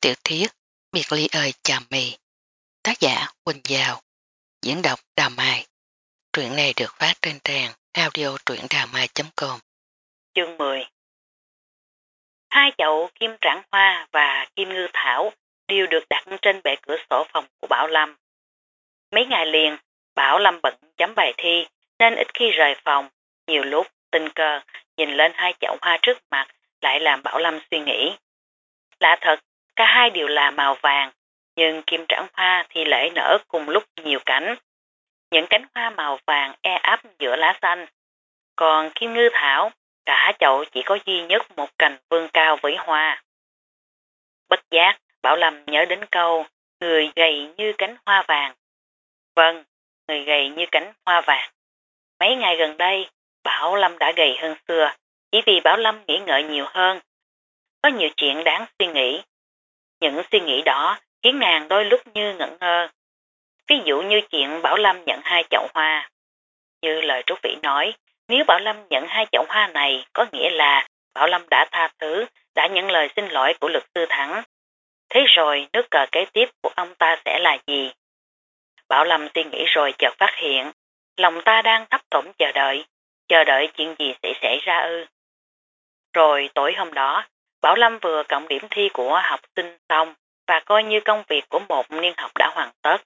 Tiểu thuyết Biệt ly ơi chà mì Tác giả Quỳnh Giao Diễn đọc Đà Mai Truyện này được phát trên trang audio truyệnđàmai.com Chương 10 Hai chậu kim trảng hoa và kim ngư thảo đều được đặt trên bệ cửa sổ phòng của Bảo Lâm. Mấy ngày liền, Bảo Lâm bận chấm bài thi nên ít khi rời phòng. Nhiều lúc, tình cờ, nhìn lên hai chậu hoa trước mặt lại làm Bảo Lâm suy nghĩ. Lạ thật, Cả hai đều là màu vàng, nhưng kim trảng hoa thì lễ nở cùng lúc nhiều cánh. Những cánh hoa màu vàng e ấp giữa lá xanh. Còn kim ngư thảo, cả chậu chỉ có duy nhất một cành vươn cao với hoa. Bất giác, Bảo Lâm nhớ đến câu, người gầy như cánh hoa vàng. Vâng, người gầy như cánh hoa vàng. Mấy ngày gần đây, Bảo Lâm đã gầy hơn xưa, chỉ vì Bảo Lâm nghĩ ngợi nhiều hơn. Có nhiều chuyện đáng suy nghĩ, những suy nghĩ đó khiến nàng đôi lúc như ngẩn ngơ. Ví dụ như chuyện Bảo Lâm nhận hai chậu hoa. Như lời Trúc Vĩ nói, nếu Bảo Lâm nhận hai chậu hoa này có nghĩa là Bảo Lâm đã tha thứ, đã nhận lời xin lỗi của luật sư Thắng. Thế rồi nước cờ kế tiếp của ông ta sẽ là gì? Bảo Lâm suy nghĩ rồi chợt phát hiện, lòng ta đang thấp thỏm chờ đợi, chờ đợi chuyện gì sẽ xảy ra ư. Rồi tối hôm đó, Bảo Lâm vừa cộng điểm thi của học sinh xong và coi như công việc của một niên học đã hoàn tất.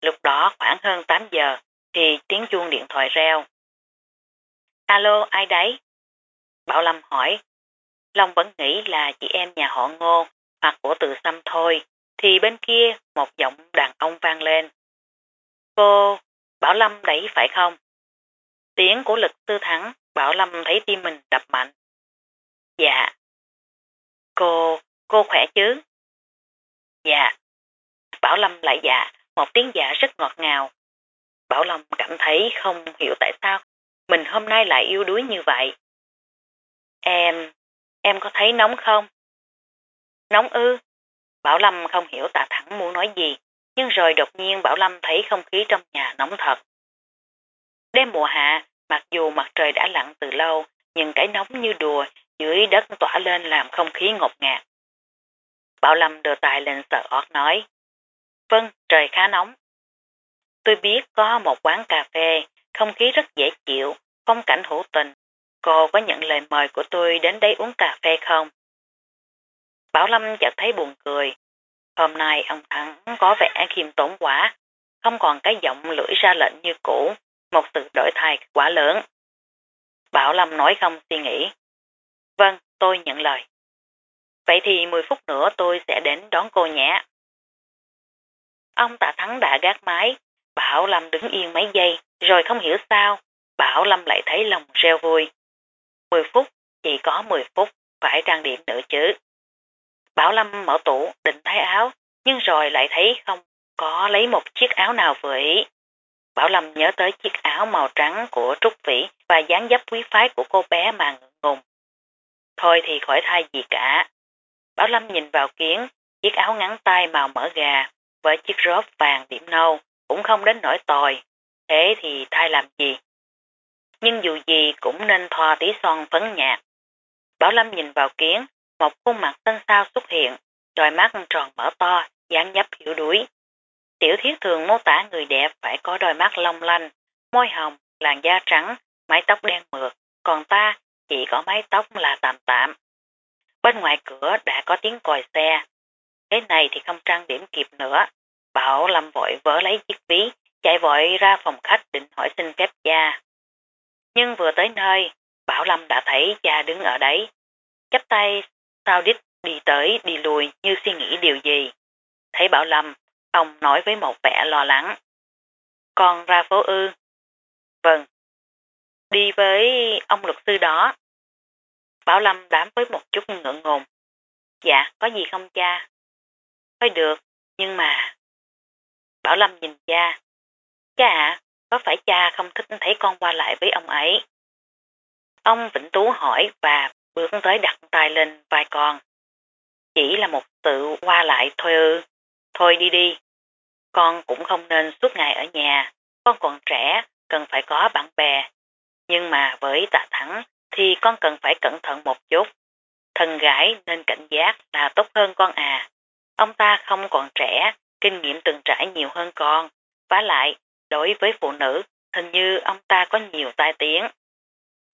Lúc đó khoảng hơn 8 giờ thì tiếng chuông điện thoại reo. Alo, ai đấy? Bảo Lâm hỏi. Long vẫn nghĩ là chị em nhà họ ngô hoặc của từ xăm thôi, thì bên kia một giọng đàn ông vang lên. Cô, Bảo Lâm đấy phải không? Tiếng của lực tư thắng, Bảo Lâm thấy tim mình đập mạnh. Dạ, Cô, khỏe chứ? Dạ. Bảo Lâm lại dạ, một tiếng dạ rất ngọt ngào. Bảo Lâm cảm thấy không hiểu tại sao mình hôm nay lại yêu đuối như vậy. Em, em có thấy nóng không? Nóng ư? Bảo Lâm không hiểu tạ thẳng muốn nói gì, nhưng rồi đột nhiên Bảo Lâm thấy không khí trong nhà nóng thật. Đêm mùa hạ, mặc dù mặt trời đã lặn từ lâu, nhưng cái nóng như đùa dưới đất tỏa lên làm không khí ngột ngạt. Bảo Lâm đưa tay lên sợ ót nói, Vâng, trời khá nóng. Tôi biết có một quán cà phê, không khí rất dễ chịu, phong cảnh hữu tình. Cô có nhận lời mời của tôi đến đây uống cà phê không? Bảo Lâm chợt thấy buồn cười. Hôm nay ông Thắng có vẻ khiêm tốn quá, không còn cái giọng lưỡi ra lệnh như cũ, một sự đổi thay quá lớn. Bảo Lâm nói không suy nghĩ. Vâng, tôi nhận lời. Vậy thì 10 phút nữa tôi sẽ đến đón cô nhé. Ông tạ thắng đã gác máy, Bảo Lâm đứng yên mấy giây, rồi không hiểu sao, Bảo Lâm lại thấy lòng reo vui. 10 phút, chỉ có 10 phút, phải trang điểm nữa chứ. Bảo Lâm mở tủ, định thay áo, nhưng rồi lại thấy không có lấy một chiếc áo nào vừa ý. Bảo Lâm nhớ tới chiếc áo màu trắng của Trúc Vĩ và dáng dấp quý phái của cô bé mà ngượng ngùng. Thôi thì khỏi thay gì cả. Bảo Lâm nhìn vào kiến, chiếc áo ngắn tay màu mỡ gà với chiếc rốt vàng điểm nâu cũng không đến nổi tồi. Thế thì thay làm gì? Nhưng dù gì cũng nên thoa tí son phấn nhạt. Bảo Lâm nhìn vào kiến, một khuôn mặt xanh xao xuất hiện, đôi mắt tròn mở to, dáng dấp hiểu đuối. Tiểu thiết thường mô tả người đẹp phải có đôi mắt long lanh, môi hồng, làn da trắng, mái tóc đen mượt, còn ta chỉ có mái tóc là tạm tạm. Bên ngoài cửa đã có tiếng còi xe. thế này thì không trang điểm kịp nữa. Bảo Lâm vội vỡ lấy chiếc ví, chạy vội ra phòng khách định hỏi xin phép cha. Nhưng vừa tới nơi, Bảo Lâm đã thấy cha đứng ở đấy. Chắp tay, sao đít đi tới đi lùi như suy nghĩ điều gì. Thấy Bảo Lâm, ông nói với một vẻ lo lắng. Con ra phố ư? Vâng, Đi với ông luật sư đó. Bảo Lâm đám với một chút ngượng ngùng. Dạ, có gì không cha? Thôi được, nhưng mà... Bảo Lâm nhìn cha. Cha ạ, có phải cha không thích thấy con qua lại với ông ấy? Ông Vĩnh Tú hỏi và bước tới đặt tay lên vai con. Chỉ là một sự qua lại thôi ư. Thôi đi đi. Con cũng không nên suốt ngày ở nhà. Con còn trẻ, cần phải có bạn bè, nhưng mà với tạ thắng thì con cần phải cẩn thận một chút. Thần gái nên cảnh giác là tốt hơn con à. Ông ta không còn trẻ, kinh nghiệm từng trải nhiều hơn con. Và lại, đối với phụ nữ, hình như ông ta có nhiều tai tiếng.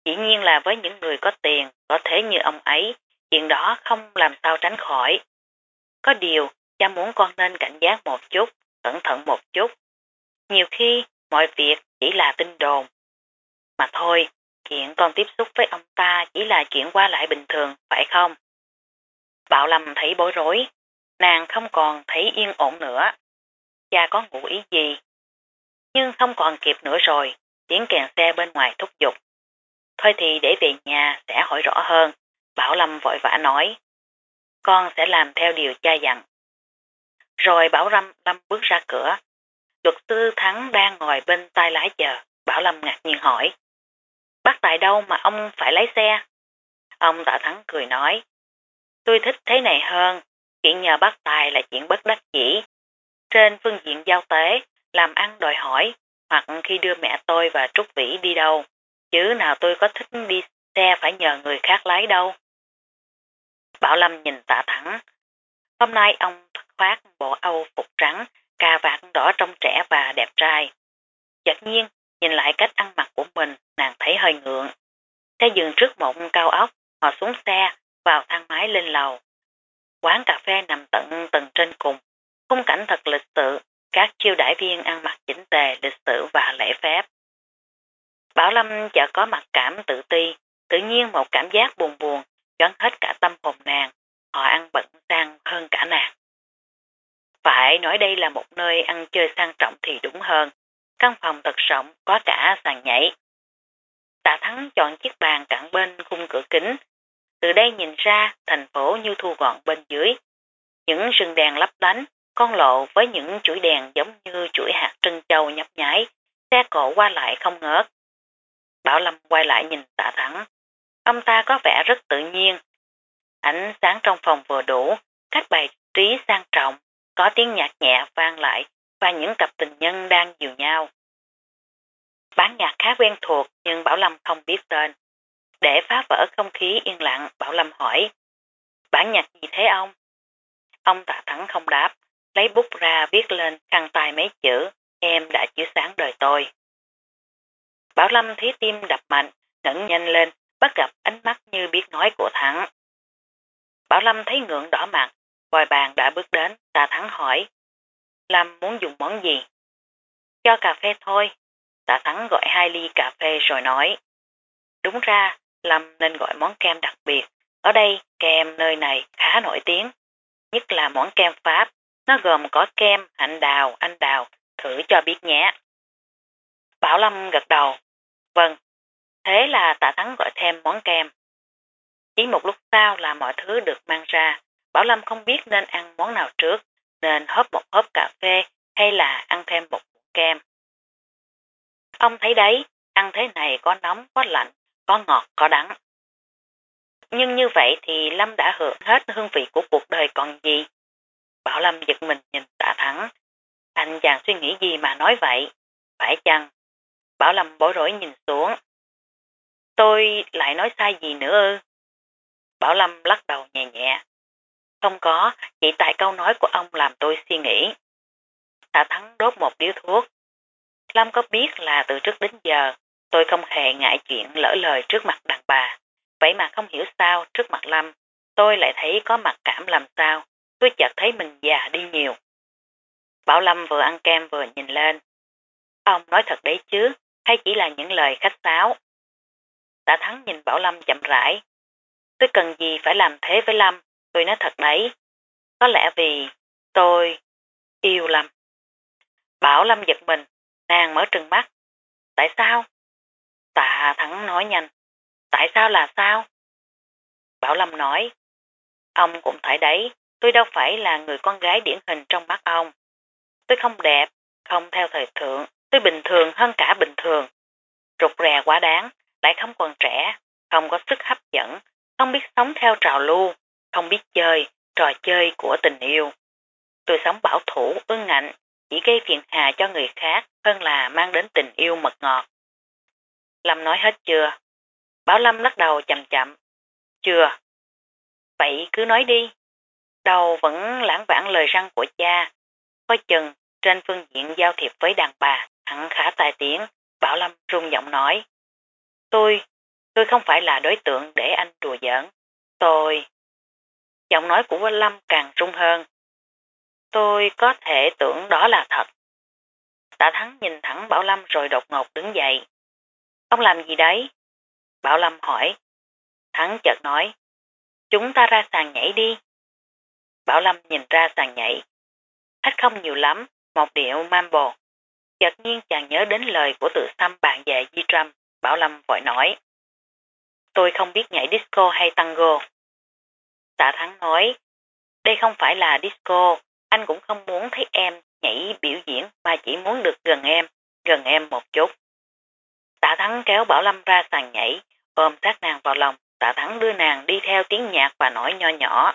Dĩ nhiên là với những người có tiền, có thế như ông ấy, chuyện đó không làm sao tránh khỏi. Có điều, cha muốn con nên cảnh giác một chút, cẩn thận một chút. Nhiều khi, mọi việc chỉ là tin đồn. Mà thôi, chuyện con tiếp xúc với ông ta chỉ là chuyện qua lại bình thường, phải không? Bảo Lâm thấy bối rối, nàng không còn thấy yên ổn nữa. Cha có ngủ ý gì? Nhưng không còn kịp nữa rồi, tiếng kèn xe bên ngoài thúc giục. Thôi thì để về nhà sẽ hỏi rõ hơn. Bảo Lâm vội vã nói. Con sẽ làm theo điều cha dặn. Rồi Bảo Lâm, Lâm bước ra cửa. Luật sư Thắng đang ngồi bên tay lái chờ. Bảo Lâm ngạc nhiên hỏi bắt tại đâu mà ông phải lái xe? Ông Tạ Thắng cười nói. Tôi thích thế này hơn. Chuyện nhờ bác tài là chuyện bất đắc dĩ. Trên phương diện giao tế, làm ăn đòi hỏi, hoặc khi đưa mẹ tôi và Trúc Vĩ đi đâu. Chứ nào tôi có thích đi xe phải nhờ người khác lái đâu. Bảo Lâm nhìn tạ thẳng. Hôm nay ông khoác bộ âu phục trắng, cà vạt đỏ trong trẻ và đẹp trai. Chật nhiên, nhìn lại cách ăn mặc của mình, nàng thấy hơi ngượng. Xe dừng trước một cao ốc, họ xuống xe, vào thang máy lên lầu. Quán cà phê nằm tận tầng trên cùng. Khung cảnh thật lịch sự, các chiêu đãi viên ăn mặc chỉnh tề, lịch sự và lễ phép. Bảo Lâm chợt có mặt cảm tự ti, tự nhiên một cảm giác buồn buồn, choáng hết cả tâm hồn nàng, họ ăn bận sang hơn cả nàng. Phải nói đây là một nơi ăn chơi sang trọng thì đúng hơn, căn phòng thật rộng có cả sàn nhảy. Tạ Thắng chọn chiếc bàn cạnh bên khung cửa kính, từ đây nhìn ra thành phố như thu gọn bên dưới. Những rừng đèn lấp lánh, con lộ với những chuỗi đèn giống như chuỗi hạt trân châu nhấp nháy, xe cộ qua lại không ngớt. Bảo Lâm quay lại nhìn tạ thắng. Ông ta có vẻ rất tự nhiên. Ánh sáng trong phòng vừa đủ, cách bài trí sang trọng, có tiếng nhạc nhẹ vang lại và những cặp tình nhân đang dìu nhau. Bán nhạc khá quen thuộc nhưng Bảo Lâm không biết tên. Để phá vỡ không khí yên lặng, Bảo Lâm hỏi. Bản nhạc gì thế ông? Ông tạ thắng không đáp, lấy bút ra viết lên khăn tay mấy chữ, em đã chiếu sáng đời tôi. Bảo Lâm thấy tim đập mạnh, ngẩng nhanh lên, bắt gặp ánh mắt như biết nói của Thắng. Bảo Lâm thấy ngượng đỏ mặt, vòi bàn đã bước đến, tạ Thắng hỏi. Lâm muốn dùng món gì? Cho cà phê thôi. Tạ Thắng gọi hai ly cà phê rồi nói. Đúng ra, Lâm nên gọi món kem đặc biệt. Ở đây, kem nơi này khá nổi tiếng. Nhất là món kem Pháp. Nó gồm có kem, hạnh đào, anh đào. Thử cho biết nhé. Bảo Lâm gật đầu. Vâng. Thế là tạ thắng gọi thêm món kem. Chỉ một lúc sau là mọi thứ được mang ra. Bảo Lâm không biết nên ăn món nào trước, nên hớp một hớp cà phê hay là ăn thêm một muỗng kem. Ông thấy đấy, ăn thế này có nóng, có lạnh, có ngọt, có đắng. Nhưng như vậy thì Lâm đã hưởng hết hương vị của cuộc đời còn gì. Bảo Lâm giật mình nhìn tạ thắng. Anh chàng suy nghĩ gì mà nói vậy? Phải chăng? Bảo Lâm bối rối nhìn xuống. Tôi lại nói sai gì nữa ư? Bảo Lâm lắc đầu nhẹ nhẹ. Không có, chỉ tại câu nói của ông làm tôi suy nghĩ. Tạ Thắng đốt một điếu thuốc. Lâm có biết là từ trước đến giờ tôi không hề ngại chuyện lỡ lời trước mặt đàn bà. Vậy mà không hiểu sao trước mặt Lâm tôi lại thấy có mặt cảm làm sao. Tôi chợt thấy mình già đi nhiều. Bảo Lâm vừa ăn kem vừa nhìn lên. Ông nói thật đấy chứ, hay chỉ là những lời khách sáo? Tạ Thắng nhìn Bảo Lâm chậm rãi. Tôi cần gì phải làm thế với Lâm, tôi nói thật đấy. Có lẽ vì tôi yêu Lâm. Bảo Lâm giật mình, nàng mở trừng mắt. Tại sao? Tạ Thắng nói nhanh. Tại sao là sao? Bảo Lâm nói. Ông cũng phải đấy, tôi đâu phải là người con gái điển hình trong mắt ông. Tôi không đẹp, không theo thời thượng, tôi bình thường hơn cả bình thường. Rụt rè quá đáng, lại không còn trẻ, không có sức hấp dẫn, không biết sống theo trào lưu, không biết chơi, trò chơi của tình yêu. Tôi sống bảo thủ, ương ngạnh, chỉ gây phiền hà cho người khác hơn là mang đến tình yêu mật ngọt. Lâm nói hết chưa? Bảo Lâm lắc đầu chậm chậm. Chưa. Vậy cứ nói đi. đầu vẫn lãng vãng lời răng của cha. Coi chừng, trên phương diện giao thiệp với đàn bà, hẳn khả tài tiếng, Bảo Lâm rung giọng nói. Tôi, tôi không phải là đối tượng để anh đùa giỡn. Tôi... Giọng nói của Lâm càng trung hơn. Tôi có thể tưởng đó là thật. Tạ Thắng nhìn thẳng Bảo Lâm rồi đột ngột đứng dậy. Ông làm gì đấy? Bảo Lâm hỏi. Thắng chợt nói. Chúng ta ra sàn nhảy đi. Bảo Lâm nhìn ra sàn nhảy. Khách không nhiều lắm, một điệu mambo. Chợt nhiên chàng nhớ đến lời của tự xăm bạn về Di Trâm. Bảo Lâm vội nói. Tôi không biết nhảy disco hay tango. Tạ Thắng nói. Đây không phải là disco, anh cũng không muốn thấy em nhảy biểu diễn mà chỉ muốn được gần em, gần em một chút. Tạ Thắng kéo Bảo Lâm ra sàn nhảy, ôm sát nàng vào lòng, Tạ Thắng đưa nàng đi theo tiếng nhạc và nói nho nhỏ.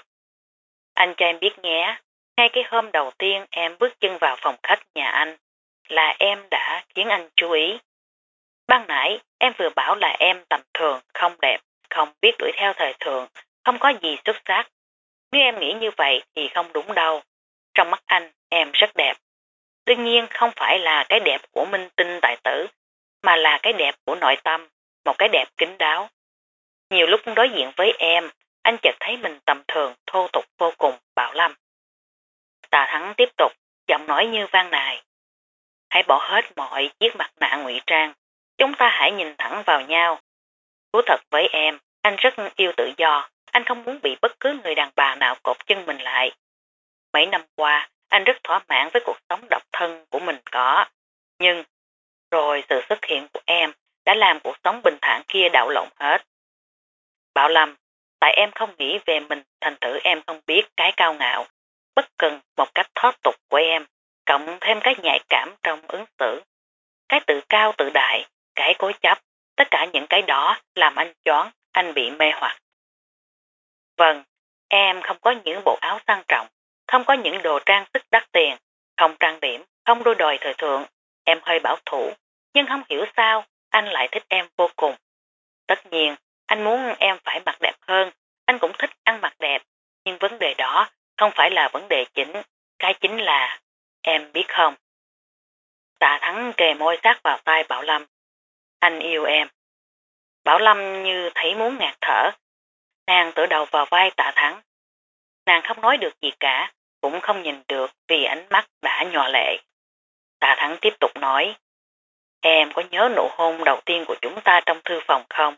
Anh cho em biết nhé, ngay cái hôm đầu tiên em bước chân vào phòng khách nhà anh, là em đã khiến anh chú ý. Ban nãy em vừa bảo là em tầm thường, không đẹp, không biết đuổi theo thời thường, không có gì xuất sắc. Nếu em nghĩ như vậy thì không đúng đâu. Trong mắt anh, em rất đẹp. Đương nhiên không phải là cái đẹp của minh tinh tài tử, mà là cái đẹp của nội tâm, một cái đẹp kính đáo. Nhiều lúc đối diện với em, anh chợt thấy mình tầm thường, thô tục vô cùng, bảo lâm. Tà Thắng tiếp tục, giọng nói như vang nài. Hãy bỏ hết mọi chiếc mặt nạ ngụy trang, chúng ta hãy nhìn thẳng vào nhau. Thú thật với em, anh rất yêu tự do, anh không muốn bị bất cứ người đàn bà nào cột chân mình lại. Mấy năm qua, anh rất thỏa mãn với cuộc sống độc thân của mình có. Nhưng, rồi sự xuất hiện của em đã làm cuộc sống bình thản kia đảo lộn hết. Bảo Lâm, tại em không nghĩ về mình thành thử em không biết cái cao ngạo, bất cần một cách thoát tục của em, cộng thêm cái nhạy cảm trong ứng xử. Cái tự cao tự đại, cái cố chấp, tất cả những cái đó làm anh choáng, anh bị mê hoặc. Vâng, em không có những bộ áo sang trọng, không có những đồ trang sức đắt tiền, không trang điểm, không đôi đòi thời thượng, em hơi bảo thủ, nhưng không hiểu sao anh lại thích em vô cùng. Tất nhiên, anh muốn em phải mặc đẹp hơn, anh cũng thích ăn mặc đẹp, nhưng vấn đề đó không phải là vấn đề chính, cái chính là em biết không. Tạ Thắng kề môi sát vào tay Bảo Lâm. Anh yêu em. Bảo Lâm như thấy muốn ngạt thở. Nàng tựa đầu vào vai Tạ Thắng. Nàng không nói được gì cả, cũng không nhìn được vì ánh mắt đã nhòa lệ. Tạ Thắng tiếp tục nói, em có nhớ nụ hôn đầu tiên của chúng ta trong thư phòng không?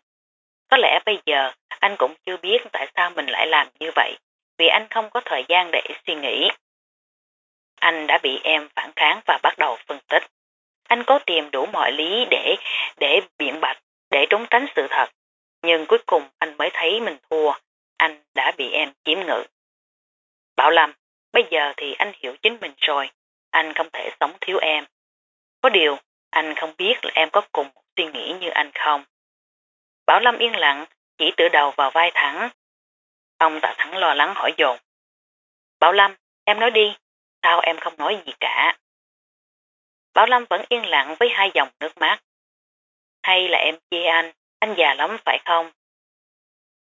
Có lẽ bây giờ anh cũng chưa biết tại sao mình lại làm như vậy, vì anh không có thời gian để suy nghĩ. Anh đã bị em phản kháng và bắt đầu phân tích. Anh cố tìm đủ mọi lý để để biện bạch, để trốn tránh sự thật. Nhưng cuối cùng anh mới thấy mình thua, anh đã bị em chiếm ngự. Bảo Lâm, bây giờ thì anh hiểu chính mình rồi, anh không thể sống thiếu em. Có điều, anh không biết là em có cùng suy nghĩ như anh không. Bảo Lâm yên lặng, chỉ tựa đầu vào vai Thắng. Ông Tạ Thắng lo lắng hỏi dồn. Bảo Lâm, em nói đi, sao em không nói gì cả? Bảo Lâm vẫn yên lặng với hai dòng nước mắt. Hay là em chê anh, anh già lắm phải không?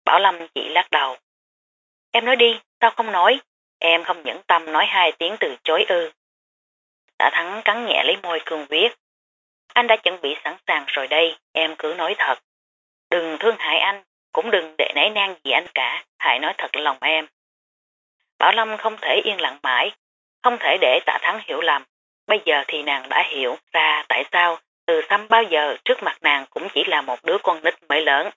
Bảo Lâm chỉ lắc đầu. Em nói đi, sao không nói? Em không nhẫn tâm nói hai tiếng từ chối ư. Tạ Thắng cắn nhẹ lấy môi cương viết. Anh đã chuẩn bị sẵn sàng rồi đây, em cứ nói thật. Đừng thương hại anh, cũng đừng để nảy nang gì anh cả, hãy nói thật lòng em. Bảo Lâm không thể yên lặng mãi, không thể để tạ thắng hiểu lầm. Bây giờ thì nàng đã hiểu ra tại sao từ xăm bao giờ trước mặt nàng cũng chỉ là một đứa con nít mới lớn.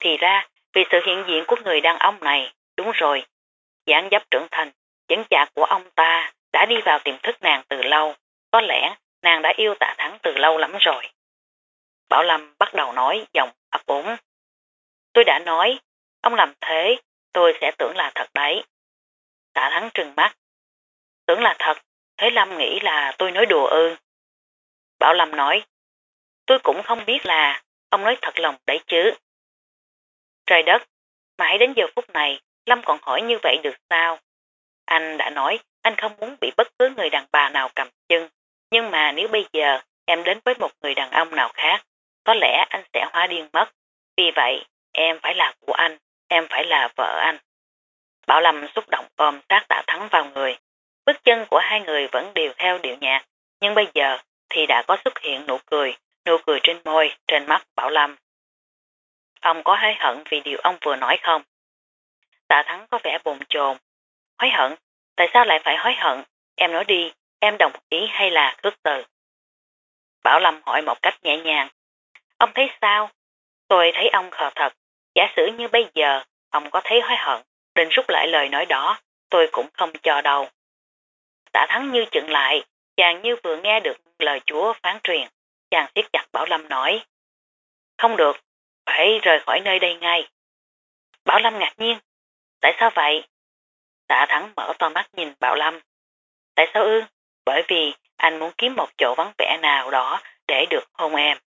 Thì ra, vì sự hiện diện của người đàn ông này, đúng rồi, dáng dấp trưởng thành, chứng chạc của ông ta đã đi vào tiềm thức nàng từ lâu, có lẽ nàng đã yêu tạ thắng từ lâu lắm rồi. Bảo Lâm bắt đầu nói giọng ấp úng. Tôi đã nói, ông làm thế, tôi sẽ tưởng là thật đấy. Tạ thắng trừng mắt. Tưởng là thật, thế Lâm nghĩ là tôi nói đùa ư. Bảo Lâm nói, tôi cũng không biết là ông nói thật lòng đấy chứ. Trời đất, mãi đến giờ phút này, Lâm còn hỏi như vậy được sao? Anh đã nói anh không muốn bị bất cứ người đàn bà nào cầm chân, nhưng mà nếu bây giờ em đến với một người đàn ông nào khác, có lẽ anh sẽ hóa điên mất. Vì vậy, em phải là của anh, em phải là vợ anh. Bảo Lâm xúc động ôm sát tạ thắng vào người. Bước chân của hai người vẫn đều theo điệu nhạc, nhưng bây giờ thì đã có xuất hiện nụ cười, nụ cười trên môi, trên mắt Bảo Lâm. Ông có hối hận vì điều ông vừa nói không? Tạ Thắng có vẻ bồn chồn. Hối hận? Tại sao lại phải hối hận? Em nói đi, em đồng ý hay là khước từ? Bảo Lâm hỏi một cách nhẹ nhàng. Ông thấy sao? Tôi thấy ông khờ thật. Giả sử như bây giờ, ông có thấy hối hận, định rút lại lời nói đó, tôi cũng không cho đâu. Tạ Thắng như chừng lại, chàng như vừa nghe được lời chúa phán truyền. Chàng siết chặt Bảo Lâm nói. Không được, phải rời khỏi nơi đây ngay. Bảo Lâm ngạc nhiên. Tại sao vậy? Tạ Thắng mở to mắt nhìn Bảo Lâm. Tại sao ư? Bởi vì anh muốn kiếm một chỗ vắng vẻ nào đó để được hôn em.